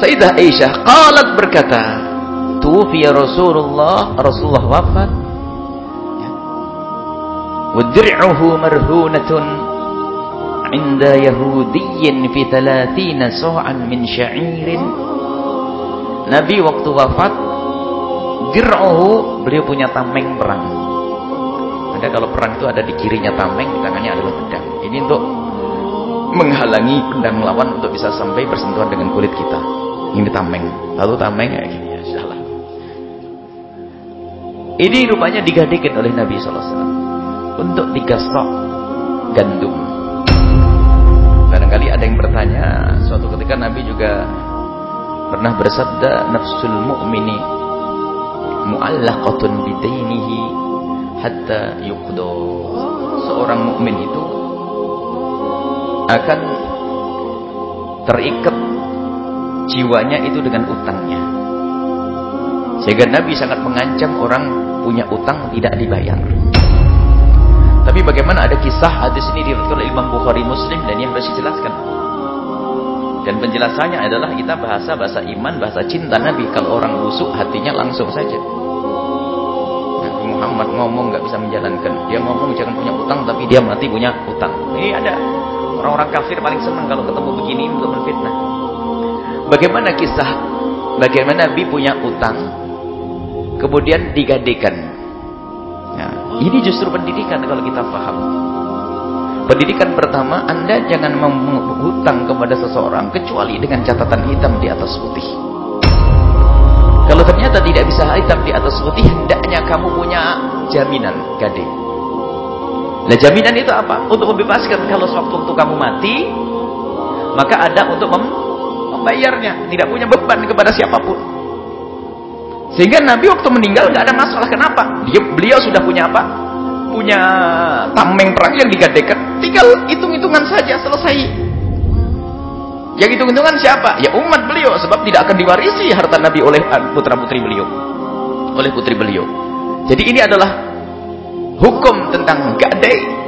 Sayyidah Aisyah qalat berkata, "Tufiya Rasulullah, Rasulullah wafat. Ya. Wa dir'uhu marhunatun 'inda Yahudiyyin fi 30 sa'an min sya'irin." Nabi waktu wafat dir'uhu beliau punya tameng perang. Ada kalau perang itu ada di kirinya tameng, di tangannya adalah pedang. Ini untuk menghalangi pedang lawan untuk bisa sampai bersentuhan dengan kulit kita. Ini tameng. Lalu tameng ya gini ya salah. Ini rupanya digadekan oleh Nabi SAW untuk tiga stok gandum. Barangkali ada yang bertanya, suatu ketika Nabi juga pernah bersabda nafsul mu'mini mu'allaqatun bidainihi hatta yuqdo. Seorang mukmin itu akan terikat jiwanya itu dengan utangnya. Sehingga Nabi sangat mengancam orang punya utang tidak dibayar. Tapi bagaimana ada kisah hadis ini diriwayatkan oleh Imam Bukhari Muslim dan yang harus dijelaskan. Dan penjelasannya adalah kita bahasa bahasa iman, bahasa cinta Nabi. Kalau orang busuk hatinya langsung saja. Nabi Muhammad ngomong nggak bisa menjalankan. Dia ngomong jangan punya utang tapi dia mati punya utang. Ini ada Orang-orang kafir paling senang kalau ketemu begini untuk menfitnah. Bagaimana kisah bagaimana Nabi punya utang kemudian digadekan. Nah, ini justru pendidikan kalau kita paham. Pendidikan pertama, Anda jangan menghutang kepada seseorang kecuali dengan catatan hitam di atas putih. Kalau ternyata tidak bisa hitam di atas putih, hendaknya kamu punya jaminan gading. Nah jaminan itu apa? Untuk membebaskan kalau sewaktu-waktu kamu mati, maka ada untuk mem membayarnya. Tidak punya beban kepada siapa pun. Sehingga Nabi waktu meninggal nggak ada masalah. Kenapa? Dia, beliau sudah punya apa? Punya tameng perang yang digadekan. Tinggal hitung-hitungan saja selesai. Yang hitung-hitungan siapa? Ya umat beliau. Sebab tidak akan diwarisi harta Nabi oleh putra-putri beliau. Oleh putri beliau. Jadi ini adalah hukum tentang gadai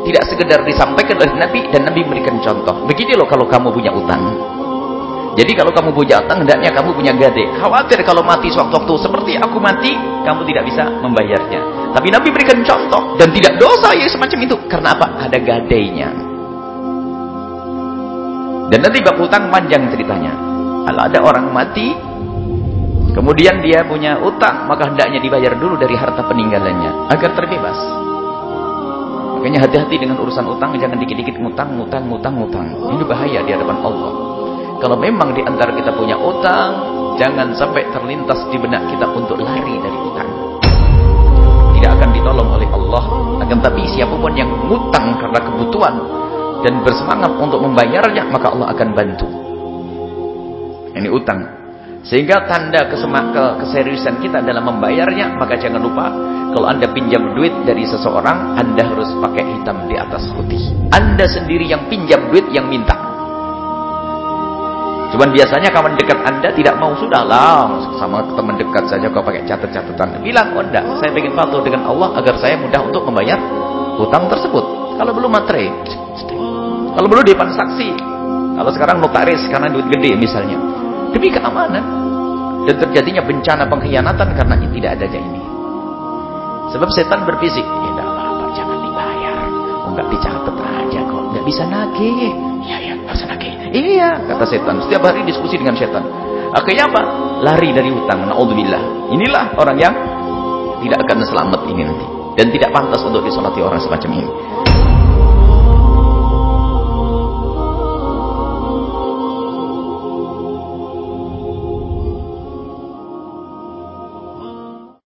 tidak sekedar disampaikan oleh Nabi dan Nabi memberikan contoh. Begini loh kalau kamu punya utang. Jadi kalau kamu punya utang, hendaknya kamu punya gadai. Khawatir kalau mati sewaktu-waktu seperti aku mati, kamu tidak bisa membayarnya. Tapi Nabi berikan contoh dan tidak dosa ya semacam itu. Karena apa? Ada gadainya. Dan nanti bab utang panjang ceritanya. Kalau ada orang mati, Kemudian dia punya utang, maka hendaknya dibayar dulu dari harta peninggalannya agar terbebas. Makanya hati-hati dengan urusan utang, jangan dikit-dikit ngutang, ngutang, ngutang, ngutang. Ini bahaya di hadapan Allah. Kalau memang di antara kita punya utang, jangan sampai terlintas di benak kita untuk lari dari utang. Tidak akan ditolong oleh Allah. Akan tapi siapa pun yang ngutang karena kebutuhan dan bersemangat untuk membayarnya, maka Allah akan bantu. Ini utang. Sehingga tanda keseriusan kita dalam membayarnya, maka jangan lupa kalau Anda pinjam duit dari seseorang, Anda harus pakai hitam di atas putih. Anda sendiri yang pinjam duit yang minta. Cuman biasanya kawan dekat Anda tidak mau sudah lah sama teman dekat saja kau pakai catat-catatan. Bilang, "Oh enggak, saya ingin patuh dengan Allah agar saya mudah untuk membayar hutang tersebut." Kalau belum materai. Kalau belum depan saksi. Kalau sekarang notaris karena duit gede misalnya demi keamanan dan terjadinya bencana pengkhianatan karena tidak adanya ini sebab setan berfisik ya tidak apa-apa jangan dibayar oh, nggak dicatat aja kok nggak bisa nagih ya ya iya. Kata setan setiap hari diskusi dengan setan. Akhirnya apa? Lari dari hutang naudzubillah. Inilah orang yang tidak akan selamat ini nanti. Dan tidak pantas untuk disolati orang semacam ini